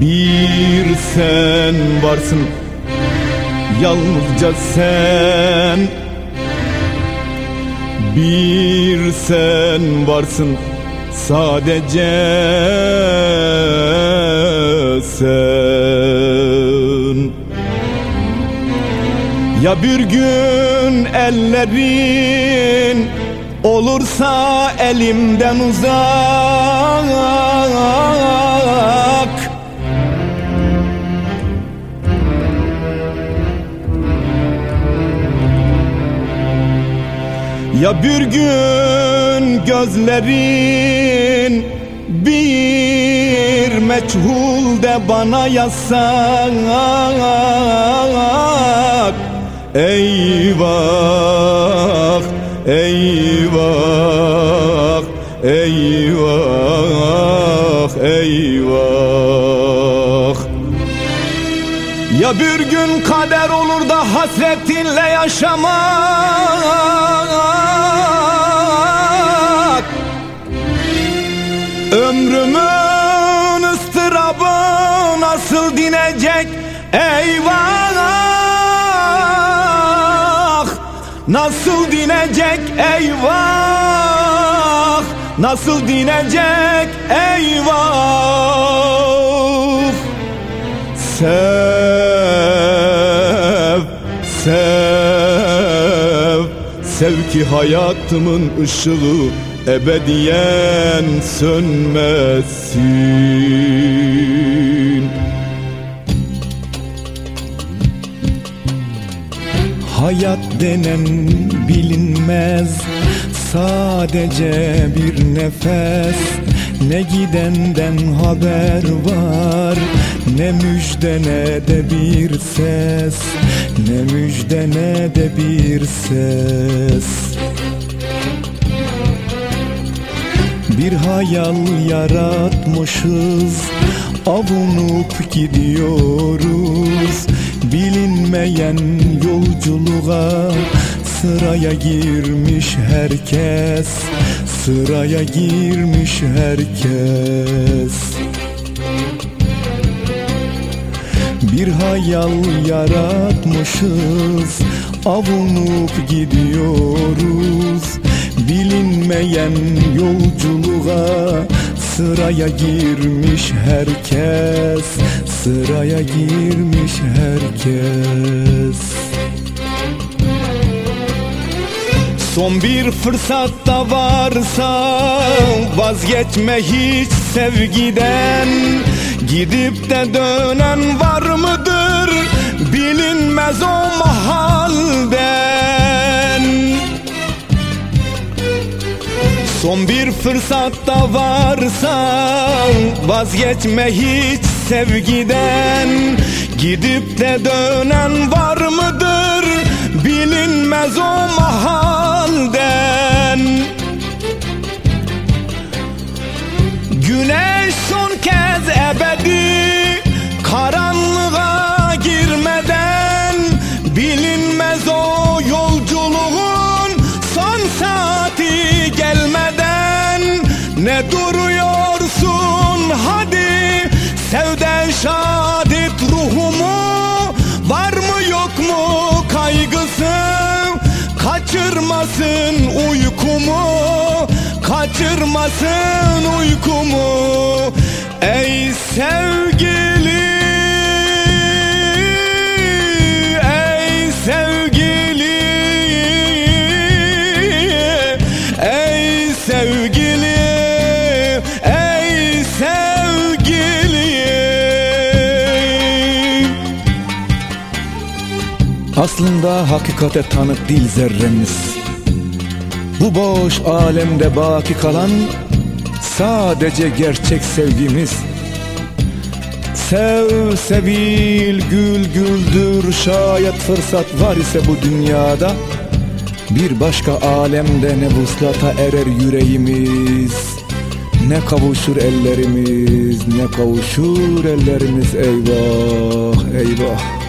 Bir sen varsın Yalnızca sen. Bir sen varsın Sadece sen. Ya bir gün ellerin Olursa elimden uzak Ya bir gün gözlerin bir meçhul de bana yasak Eyvah, eyvah, eyvah, eyvah. Ya bir gün kader olur da hasretinle yaşamak Nasıl dinecek eyvah? Nasıl dinecek eyvah? Sev, sev Sev ki hayatımın ışığı ebediyen sönmesin Hayat denen bilinmez. Sadece bir nefes. Ne gidenden haber var? Ne müjde ne de bir ses. Ne müjde ne de bir ses. Bir hayal yaratmışız. Avunup gidiyoruz Bilinmeyen yolculuğa Sıraya girmiş herkes Sıraya girmiş herkes. Bir hayal yaratmışız Avunup gidiyoruz. Bilinmeyen yolculuğa Sıraya girmiş herkes Sıraya girmiş herkes. Son bir fırsatta varsa vazgeçme hiç sevgiden. Gidip de dönen var mıdır bilinmez o mahalden. Son bir fırsatta varsa vazgeçme hiç sevgiden Gidip de dönen var mıdır? Bilinmez o mahalden Kaçırmasın uykumu Kaçırmasın uykumu. Ey sevgili Ey sevgili Ey sevgili Ey sevgili. Aslında hakikate tanık değil zerremiz Bu boş alemde baki kalan Sadece gerçek sevgimiz. Sev sevil gül güldür Şayet fırsat var ise bu dünyada Bir başka alemde ne vuslata erer yüreğimiz Ne kavuşur ellerimiz Ne kavuşur ellerimiz. Eyvah eyvah